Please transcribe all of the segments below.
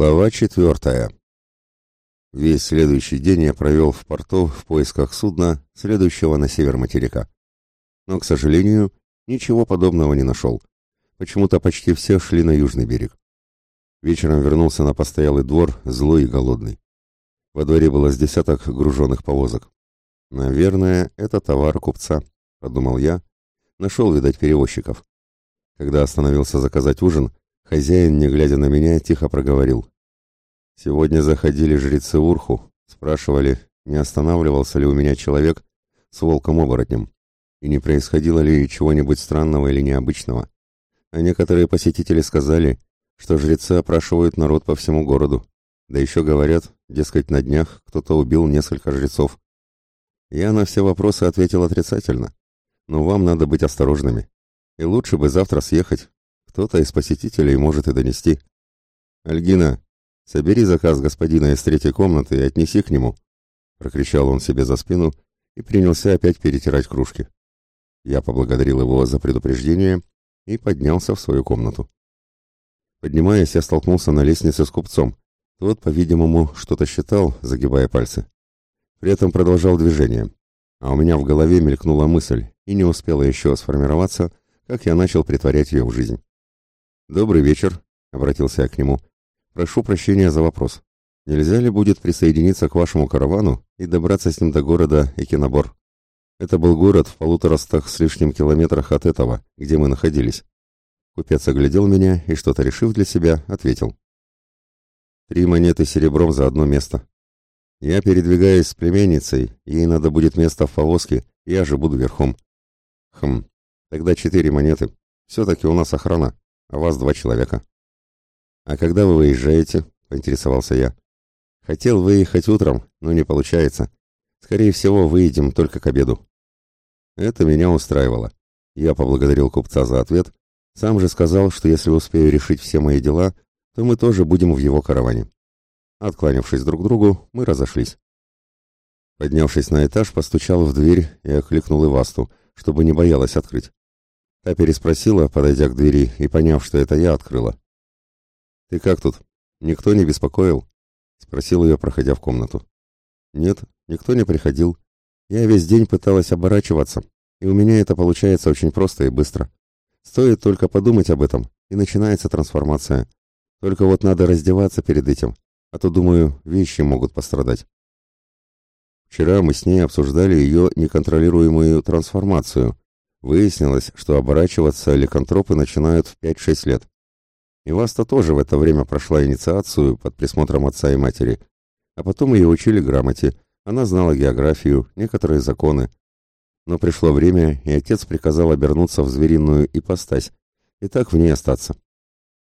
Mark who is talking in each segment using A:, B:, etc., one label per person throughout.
A: Глава четвертая. Весь следующий день я провел в порту в поисках судна, следующего на север материка. Но, к сожалению, ничего подобного не нашел. Почему-то почти все шли на южный берег. Вечером вернулся на постоялый двор, злой и голодный. Во дворе было с десяток груженных повозок. «Наверное, это товар купца», — подумал я. Нашел, видать, перевозчиков. Когда остановился заказать ужин, Хозяин, не глядя на меня, тихо проговорил. Сегодня заходили жрецы Урху, спрашивали, не останавливался ли у меня человек с волком-оборотнем, и не происходило ли чего-нибудь странного или необычного. А некоторые посетители сказали, что жрецы опрашивают народ по всему городу, да еще говорят, дескать, на днях кто-то убил несколько жрецов. Я на все вопросы ответил отрицательно, но вам надо быть осторожными, и лучше бы завтра съехать, кто-то из посетителей может и донести. «Альгина, собери заказ господина из третьей комнаты и отнеси к нему», — прокричал он себе за спину и принялся опять перетирать кружки. Я поблагодарил его за предупреждение и поднялся в свою комнату. Поднимаясь, я столкнулся на лестнице с купцом. Тот, по-видимому, что-то считал, загибая пальцы. При этом продолжал движение. А у меня в голове мелькнула мысль, и не успела еще сформироваться, как я начал притворять ее в жизнь. «Добрый вечер», — обратился я к нему. «Прошу прощения за вопрос. Нельзя ли будет присоединиться к вашему каравану и добраться с ним до города Экинобор? Это был город в полуторастах с лишним километрах от этого, где мы находились». Купец оглядел меня и, что-то решив для себя, ответил. «Три монеты серебром за одно место. Я передвигаюсь с племенницей, ей надо будет место в повозке, я же буду верхом». «Хм, тогда четыре монеты. Все-таки у нас охрана а вас два человека. А когда вы выезжаете? поинтересовался я. Хотел выехать утром, но не получается. Скорее всего, выедем только к обеду. Это меня устраивало. Я поблагодарил купца за ответ. Сам же сказал, что если успею решить все мои дела, то мы тоже будем в его караване. Откланявшись друг к другу, мы разошлись. Поднявшись на этаж, постучал в дверь и окликнул Ивасту, чтобы не боялась открыть. Та переспросила, подойдя к двери и поняв, что это я открыла. «Ты как тут? Никто не беспокоил?» — спросил ее, проходя в комнату. «Нет, никто не приходил. Я весь день пыталась оборачиваться, и у меня это получается очень просто и быстро. Стоит только подумать об этом, и начинается трансформация. Только вот надо раздеваться перед этим, а то, думаю, вещи могут пострадать». Вчера мы с ней обсуждали ее неконтролируемую трансформацию, Выяснилось, что оборачиваться ликантропы начинают в 5-6 лет. И Васта тоже в это время прошла инициацию под присмотром отца и матери, а потом ее учили грамоте, она знала географию, некоторые законы. Но пришло время, и отец приказал обернуться в звериную ипостась, и так в ней остаться.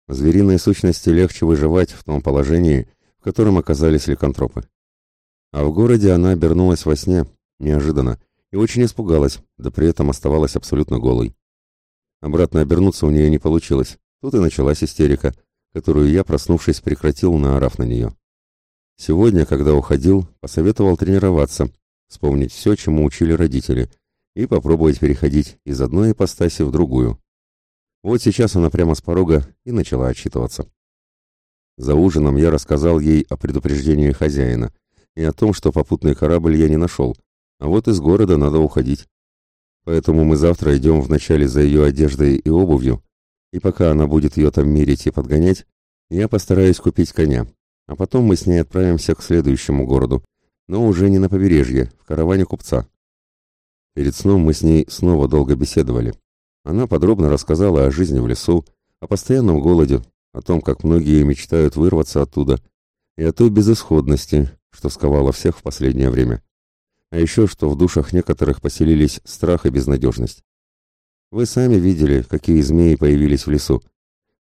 A: Звериной сущности легче выживать в том положении, в котором оказались ликантропы. А в городе она обернулась во сне, неожиданно, и очень испугалась, да при этом оставалась абсолютно голой. Обратно обернуться у нее не получилось. Тут и началась истерика, которую я, проснувшись, прекратил, наорав на нее. Сегодня, когда уходил, посоветовал тренироваться, вспомнить все, чему учили родители, и попробовать переходить из одной ипостаси в другую. Вот сейчас она прямо с порога и начала отчитываться. За ужином я рассказал ей о предупреждении хозяина и о том, что попутный корабль я не нашел, а вот из города надо уходить. Поэтому мы завтра идем вначале за ее одеждой и обувью, и пока она будет ее там мерить и подгонять, я постараюсь купить коня, а потом мы с ней отправимся к следующему городу, но уже не на побережье, в караване купца. Перед сном мы с ней снова долго беседовали. Она подробно рассказала о жизни в лесу, о постоянном голоде, о том, как многие мечтают вырваться оттуда, и о той безысходности, что сковало всех в последнее время а еще что в душах некоторых поселились страх и безнадежность. Вы сами видели, какие змеи появились в лесу.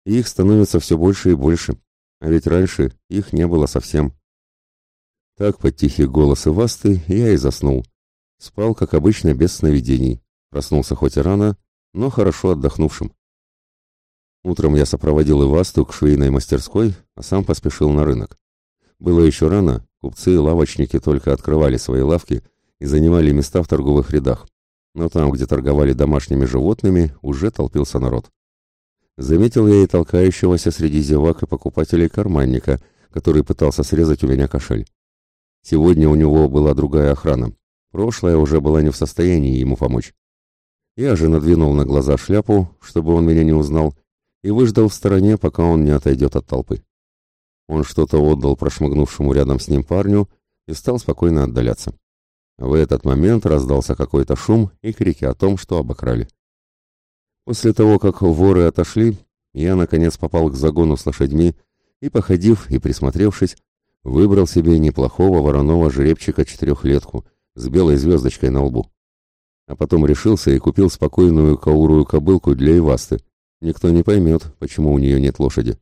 A: Их становится все больше и больше, а ведь раньше их не было совсем. Так под тихий голос Ивасты я и заснул. Спал, как обычно, без сновидений. Проснулся хоть и рано, но хорошо отдохнувшим. Утром я сопроводил Ивасту к швейной мастерской, а сам поспешил на рынок. Было еще рано, купцы и лавочники только открывали свои лавки, и занимали места в торговых рядах. Но там, где торговали домашними животными, уже толпился народ. Заметил я и толкающегося среди зевак и покупателей карманника, который пытался срезать у меня кошель. Сегодня у него была другая охрана. Прошлая уже была не в состоянии ему помочь. Я же надвинул на глаза шляпу, чтобы он меня не узнал, и выждал в стороне, пока он не отойдет от толпы. Он что-то отдал прошмыгнувшему рядом с ним парню и стал спокойно отдаляться. В этот момент раздался какой-то шум и крики о том, что обокрали. После того, как воры отошли, я, наконец, попал к загону с лошадьми и, походив и присмотревшись, выбрал себе неплохого вороного жеребчика-четырехлетку с белой звездочкой на лбу. А потом решился и купил спокойную каурую кобылку для Ивасты. Никто не поймет, почему у нее нет лошади.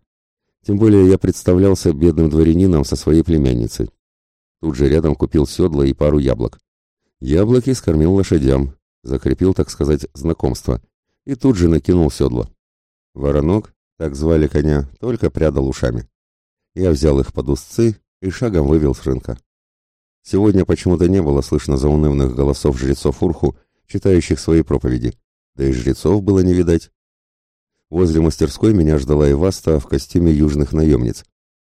A: Тем более я представлялся бедным дворянином со своей племянницей. Тут же рядом купил седло и пару яблок. Яблоки скормил лошадям, закрепил, так сказать, знакомство, и тут же накинул седло. Воронок, так звали коня, только прядал ушами. Я взял их под узцы и шагом вывел с рынка. Сегодня почему-то не было слышно заунывных голосов жрецов Урху, читающих свои проповеди. Да и жрецов было не видать. Возле мастерской меня ждала Иваста в костюме южных наемниц.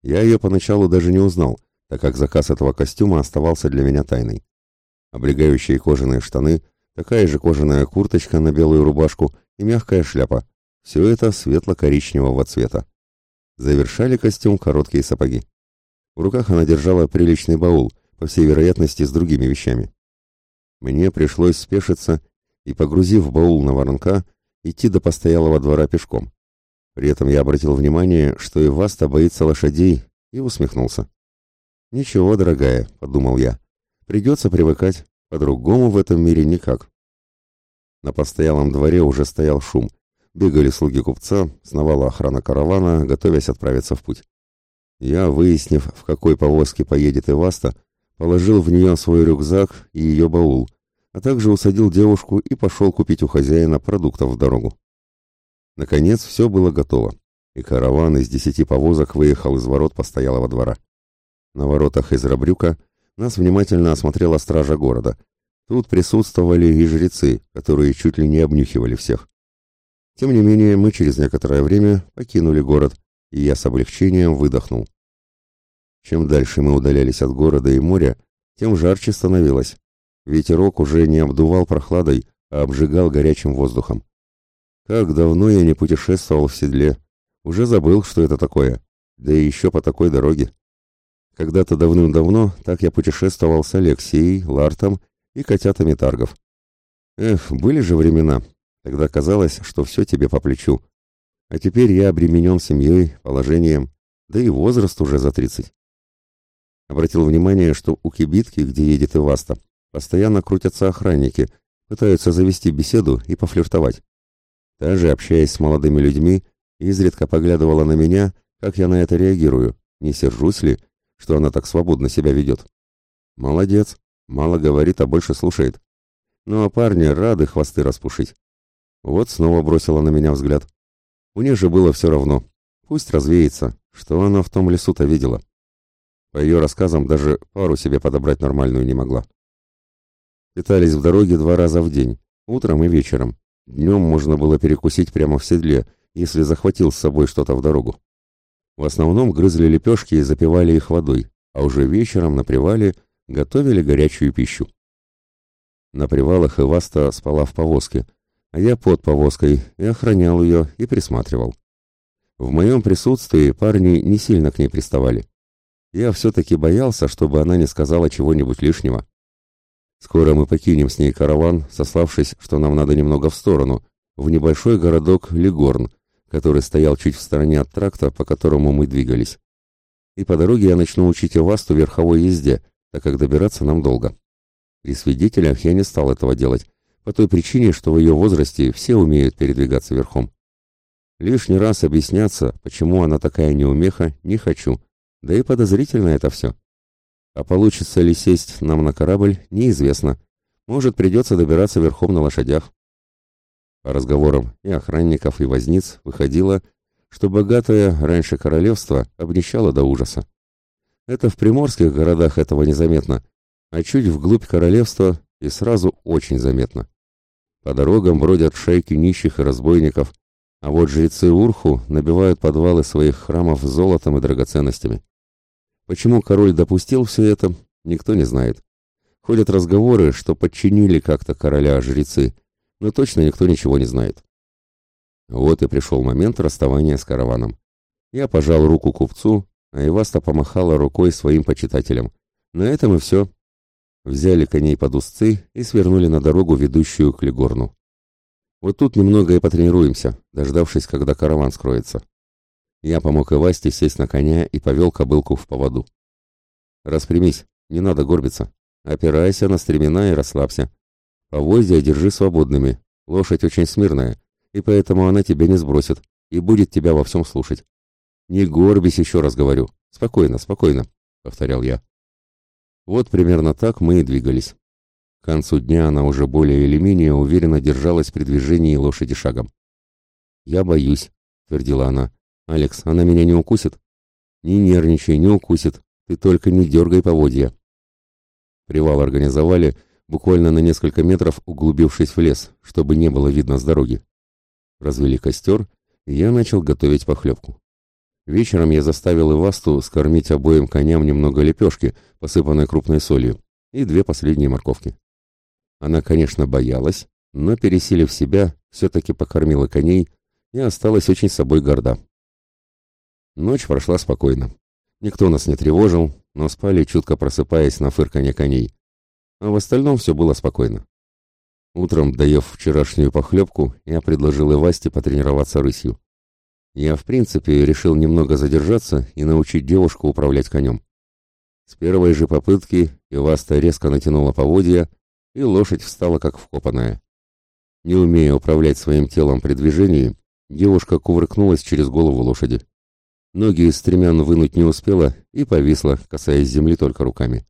A: Я ее поначалу даже не узнал, так как заказ этого костюма оставался для меня тайной. Облегающие кожаные штаны, такая же кожаная курточка на белую рубашку и мягкая шляпа. Все это светло-коричневого цвета. Завершали костюм короткие сапоги. В руках она держала приличный баул, по всей вероятности, с другими вещами. Мне пришлось спешиться и, погрузив баул на воронка, идти до постоялого двора пешком. При этом я обратил внимание, что и Васта боится лошадей, и усмехнулся. «Ничего, дорогая», — подумал я, — «придется привыкать, по-другому в этом мире никак». На постоялом дворе уже стоял шум, Бегали слуги купца, сновала охрана каравана, готовясь отправиться в путь. Я, выяснив, в какой повозке поедет Иваста, положил в нее свой рюкзак и ее баул, а также усадил девушку и пошел купить у хозяина продуктов в дорогу. Наконец все было готово, и караван из десяти повозок выехал из ворот постоялого двора. На воротах из Рабрюка нас внимательно осмотрела стража города. Тут присутствовали и жрецы, которые чуть ли не обнюхивали всех. Тем не менее, мы через некоторое время покинули город, и я с облегчением выдохнул. Чем дальше мы удалялись от города и моря, тем жарче становилось. Ветерок уже не обдувал прохладой, а обжигал горячим воздухом. Как давно я не путешествовал в седле. Уже забыл, что это такое. Да и еще по такой дороге. Когда-то давным-давно так я путешествовал с Алексеей, Лартом и котятами Таргов. Эх, были же времена, Тогда казалось, что все тебе по плечу. А теперь я обременен семьей, положением, да и возраст уже за тридцать. Обратил внимание, что у кибитки, где едет Иваста, постоянно крутятся охранники, пытаются завести беседу и пофлиртовать. Даже общаясь с молодыми людьми, изредка поглядывала на меня, как я на это реагирую, не сержусь ли, что она так свободно себя ведет. Молодец, мало говорит, а больше слушает. Ну а парни рады хвосты распушить. Вот снова бросила на меня взгляд. У нее же было все равно. Пусть развеется, что она в том лесу-то видела. По ее рассказам даже пару себе подобрать нормальную не могла. Питались в дороге два раза в день, утром и вечером. Днем можно было перекусить прямо в седле, если захватил с собой что-то в дорогу. В основном грызли лепешки и запивали их водой, а уже вечером на привале готовили горячую пищу. На привалах Иваста спала в повозке, а я под повозкой и охранял ее и присматривал. В моем присутствии парни не сильно к ней приставали. Я все-таки боялся, чтобы она не сказала чего-нибудь лишнего. Скоро мы покинем с ней караван, сославшись, что нам надо немного в сторону, в небольшой городок Лигорн, который стоял чуть в стороне от тракта, по которому мы двигались. И по дороге я начну учить Ивасту верховой езде, так как добираться нам долго. При свидетелях я не стал этого делать, по той причине, что в ее возрасте все умеют передвигаться верхом. Лишний раз объясняться, почему она такая неумеха, не хочу, да и подозрительно это все. А получится ли сесть нам на корабль, неизвестно. Может, придется добираться верхом на лошадях. По разговорам и охранников, и возниц выходило, что богатое раньше королевство обнищало до ужаса. Это в приморских городах этого незаметно, а чуть вглубь королевства и сразу очень заметно. По дорогам бродят шайки нищих и разбойников, а вот жрецы Урху набивают подвалы своих храмов золотом и драгоценностями. Почему король допустил все это, никто не знает. Ходят разговоры, что подчинили как-то короля жрецы, но точно никто ничего не знает. Вот и пришел момент расставания с караваном. Я пожал руку купцу, а Иваста помахала рукой своим почитателям. На этом и все. Взяли коней под узцы и свернули на дорогу, ведущую к Легорну. Вот тут немного и потренируемся, дождавшись, когда караван скроется. Я помог Ивасте сесть на коня и повел кобылку в поводу. «Распрямись, не надо горбиться. Опирайся на стремена и расслабься. Поводья держи свободными. Лошадь очень смирная, и поэтому она тебя не сбросит и будет тебя во всем слушать. Не горбись, еще раз говорю. Спокойно, спокойно», — повторял я. Вот примерно так мы и двигались. К концу дня она уже более или менее уверенно держалась при движении лошади шагом. «Я боюсь», — твердила она. «Алекс, она меня не укусит?» «Не нервничай, не укусит. Ты только не дергай поводья». Привал организовали, буквально на несколько метров углубившись в лес, чтобы не было видно с дороги. Развели костер, и я начал готовить похлебку. Вечером я заставил Ивасту скормить обоим коням немного лепешки, посыпанной крупной солью, и две последние морковки. Она, конечно, боялась, но, пересилив себя, все-таки покормила коней и осталась очень собой горда. Ночь прошла спокойно. Никто нас не тревожил, но спали, чутко просыпаясь на фырканье коней. А в остальном все было спокойно. Утром, доев вчерашнюю похлебку, я предложил Ивасте потренироваться рысью. Я, в принципе, решил немного задержаться и научить девушку управлять конем. С первой же попытки Иваста резко натянула поводья, и лошадь встала как вкопанная. Не умея управлять своим телом при движении, девушка кувыркнулась через голову лошади. Ноги из стремян вынуть не успела и повисла, касаясь земли только руками.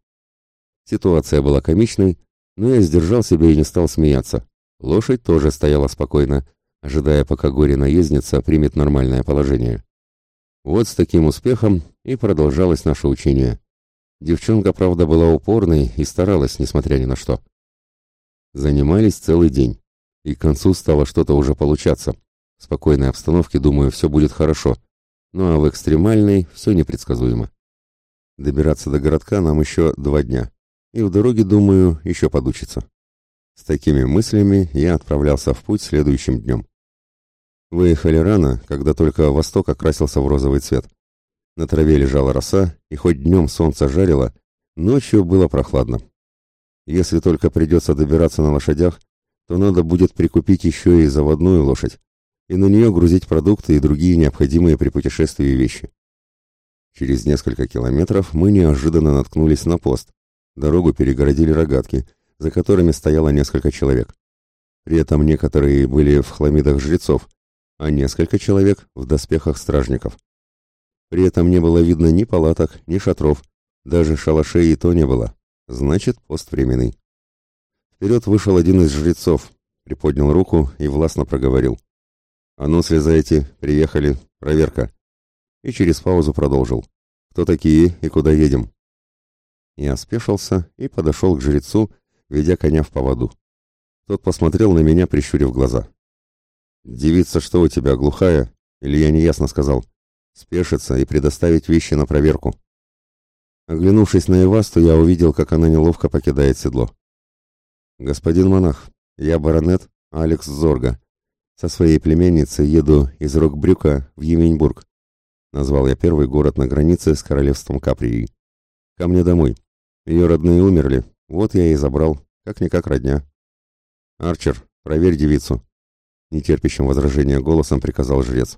A: Ситуация была комичной, но я сдержал себя и не стал смеяться. Лошадь тоже стояла спокойно, ожидая, пока горе-наездница примет нормальное положение. Вот с таким успехом и продолжалось наше учение. Девчонка, правда, была упорной и старалась, несмотря ни на что. Занимались целый день, и к концу стало что-то уже получаться. В спокойной обстановке, думаю, все будет хорошо, ну а в экстремальной все непредсказуемо. Добираться до городка нам еще два дня, и в дороге, думаю, еще подучиться. С такими мыслями я отправлялся в путь следующим днем. Выехали рано, когда только восток окрасился в розовый цвет. На траве лежала роса, и хоть днем солнце жарило, ночью было прохладно. Если только придется добираться на лошадях, то надо будет прикупить еще и заводную лошадь, и на нее грузить продукты и другие необходимые при путешествии вещи. Через несколько километров мы неожиданно наткнулись на пост. Дорогу перегородили рогатки, за которыми стояло несколько человек. При этом некоторые были в хламидах жрецов, а несколько человек в доспехах стражников. При этом не было видно ни палаток, ни шатров, даже шалашей и то не было. Значит, пост временный. Вперед вышел один из жрецов, приподнял руку и властно проговорил. «А ну, слезайте, приехали, проверка». И через паузу продолжил. «Кто такие и куда едем?» Я спешился и подошел к жрецу, ведя коня в поводу. Тот посмотрел на меня, прищурив глаза. «Девица, что у тебя, глухая? Или я неясно сказал? Спешиться и предоставить вещи на проверку». Оглянувшись на Ивасту, я увидел, как она неловко покидает седло. «Господин монах, я баронет Алекс Зорга. Со своей племянницей еду из Рокбрюка в Еменьбург. Назвал я первый город на границе с королевством Каприей. Ко мне домой. Ее родные умерли, вот я и забрал, как-никак родня. Арчер, проверь девицу нетерпящим возражения голосом приказал жрец.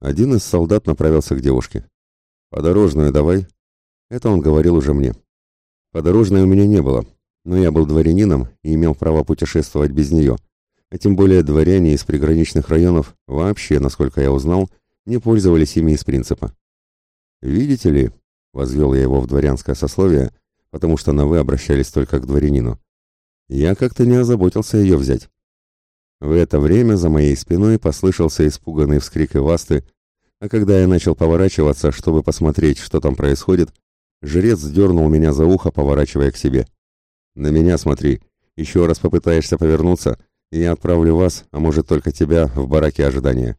A: Один из солдат направился к девушке. «Подорожную давай». Это он говорил уже мне. Подорожной у меня не было, но я был дворянином и имел право путешествовать без нее. А тем более дворяне из приграничных районов вообще, насколько я узнал, не пользовались ими из принципа. «Видите ли», — возвел я его в дворянское сословие, потому что на «вы» обращались только к дворянину, я как-то не озаботился ее взять. В это время за моей спиной послышался испуганный вскрик Ивасты, а когда я начал поворачиваться, чтобы посмотреть, что там происходит, жрец дернул меня за ухо, поворачивая к себе. «На меня смотри. Еще раз попытаешься повернуться, и я отправлю вас, а может только тебя, в бараки ожидания».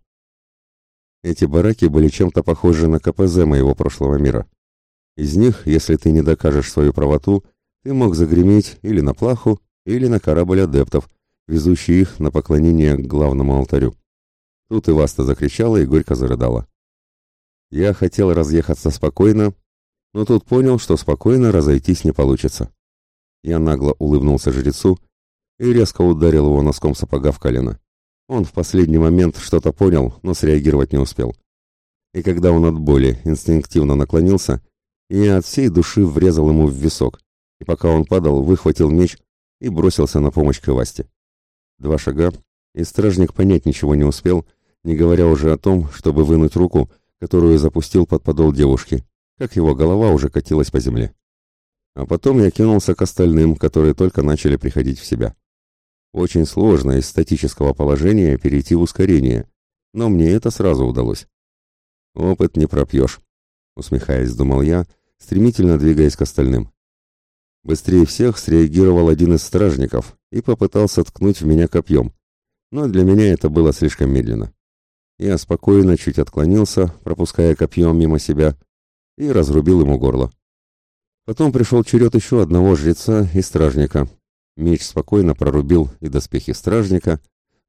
A: Эти бараки были чем-то похожи на КПЗ моего прошлого мира. Из них, если ты не докажешь свою правоту, ты мог загреметь или на плаху, или на корабль адептов, везущий их на поклонение к главному алтарю. Тут Иваста закричала и горько зарыдала. Я хотел разъехаться спокойно, но тут понял, что спокойно разойтись не получится. Я нагло улыбнулся жрецу и резко ударил его носком сапога в колено. Он в последний момент что-то понял, но среагировать не успел. И когда он от боли инстинктивно наклонился, я от всей души врезал ему в висок, и пока он падал, выхватил меч и бросился на помощь к Ивасте. Два шага, и стражник понять ничего не успел, не говоря уже о том, чтобы вынуть руку, которую запустил под подол девушки, как его голова уже катилась по земле. А потом я кинулся к остальным, которые только начали приходить в себя. Очень сложно из статического положения перейти в ускорение, но мне это сразу удалось. «Опыт не пропьешь», — усмехаясь, думал я, стремительно двигаясь к остальным. Быстрее всех среагировал один из стражников и попытался ткнуть в меня копьем, но для меня это было слишком медленно. Я спокойно чуть отклонился, пропуская копьем мимо себя, и разрубил ему горло. Потом пришел черед еще одного жреца и стражника. Меч спокойно прорубил и доспехи стражника,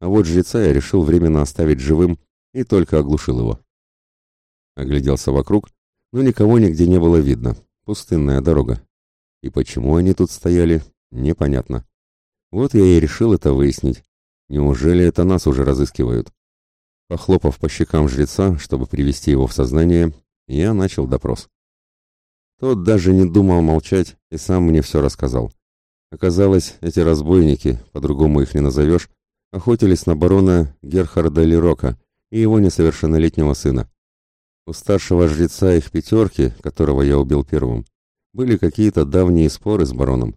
A: а вот жреца я решил временно оставить живым и только оглушил его. Огляделся вокруг, но никого нигде не было видно. Пустынная дорога. И почему они тут стояли, непонятно. Вот я и решил это выяснить. Неужели это нас уже разыскивают? Похлопав по щекам жреца, чтобы привести его в сознание, я начал допрос. Тот даже не думал молчать и сам мне все рассказал. Оказалось, эти разбойники, по-другому их не назовешь, охотились на барона Герхарда Лерока и его несовершеннолетнего сына. У старшего жреца их пятерки, которого я убил первым, были какие-то давние споры с бароном.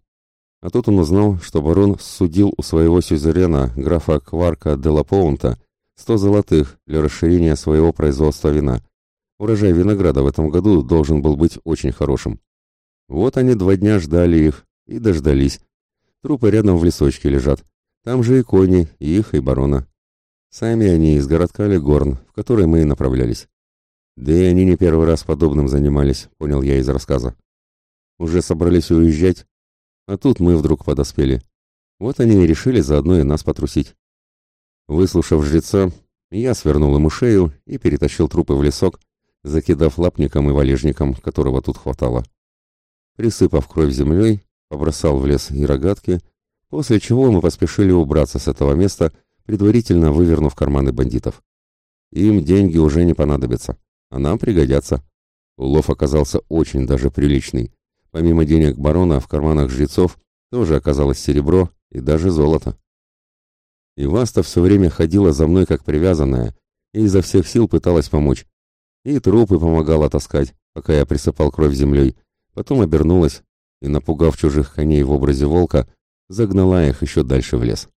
A: А тут он узнал, что барон судил у своего сюзерена, графа Кварка де Лапоунта, сто золотых для расширения своего производства вина. Урожай винограда в этом году должен был быть очень хорошим. Вот они два дня ждали их и дождались. Трупы рядом в лесочке лежат. Там же и кони, и их, и барона. Сами они из городка Легорн, в который мы и направлялись. Да и они не первый раз подобным занимались, понял я из рассказа. Уже собрались уезжать, а тут мы вдруг подоспели. Вот они и решили заодно и нас потрусить. Выслушав жреца, я свернул ему шею и перетащил трупы в лесок, закидав лапником и валежником, которого тут хватало. Присыпав кровь землей, побросал в лес и рогатки, после чего мы поспешили убраться с этого места, предварительно вывернув карманы бандитов. Им деньги уже не понадобятся, а нам пригодятся. Улов оказался очень даже приличный. Помимо денег барона в карманах жрецов тоже оказалось серебро и даже золото. И Васта все время ходила за мной как привязанная и изо всех сил пыталась помочь. И трупы помогала таскать, пока я присыпал кровь землей. Потом обернулась и, напугав чужих коней в образе волка, загнала их еще дальше в лес.